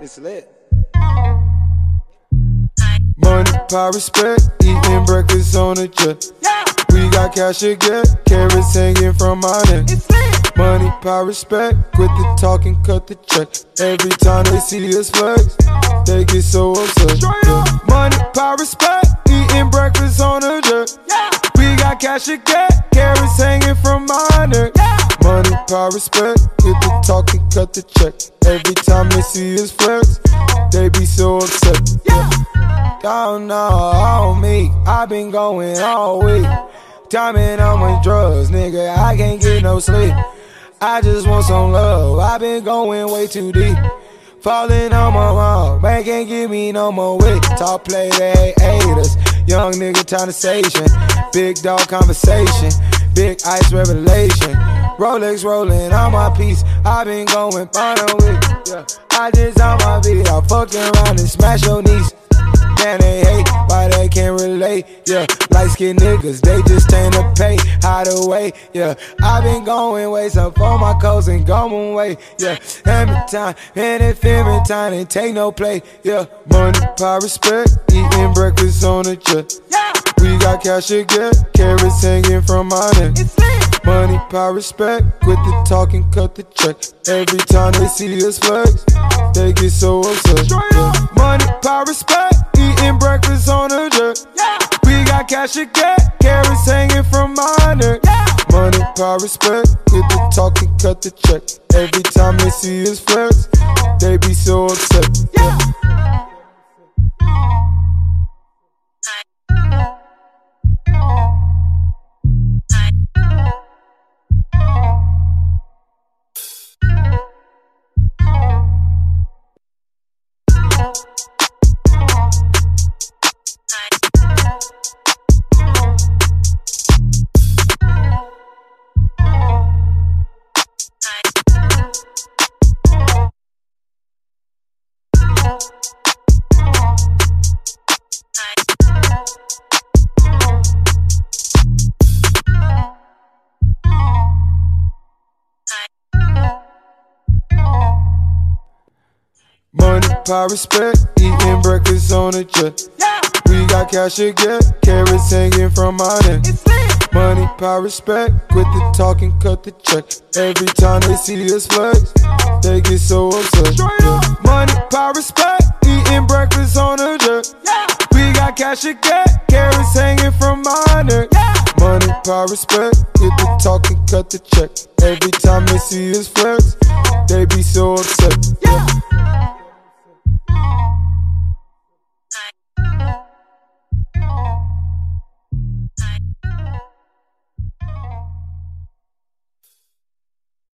It's lit. Money, power, respect, eating breakfast on a jet. We got cash get, carats hanging from my neck. Money, power, respect, quit the talking, cut the check. Every time they see us flex, they get so upset. Yeah. Money, power, respect, eating breakfast on a jet. We got cash to get, carats hanging from my neck. Money, power, respect, quit the talking, cut the check. Every time they see us flex, they be so upset. Yeah. Don't know on me, i been going all week. Timing on my drugs, nigga, I can't get no sleep. I just want some love, i been going way too deep. Falling on my mom, man can't give me no more wit. Top play, they hate us. Young nigga conversation, big dog conversation, big ice revelation. Rolex rolling on my piece, i been going fine with. Yeah. I just on my beat, I fuck around and smash your knees. Damn, they hate why they can't relate. Yeah, light skinned niggas, they just tend to pay. Hide away, yeah. i been going way, so for my coats and going away. Yeah, every time, and if every time, they take no play. Yeah, money, power, respect, eating breakfast on a jet. We got cash get, carats hanging from my neck. Money, power, respect, quit the talking, cut the check. Every time they see us flex, they get so upset. Yeah. Money, power, respect, eating breakfast on a jet. We got cash to get, carats hanging from my neck. Money, power, respect, quit the talk talking, cut the check. Every time they see us flex, they be so upset. Yeah. Money, power, respect, eating breakfast on a jet. We got cash get, carats hanging from my neck. Money, power, respect, quit the talking, cut the check. Every time they see us flex, they get so upset. Yeah. Money, power, respect, eating breakfast on a jet. We got cash to get, carats hanging from my neck. Money, power, respect, quit the talking, cut the check. Every time they see us flex, they be so upset. Yeah.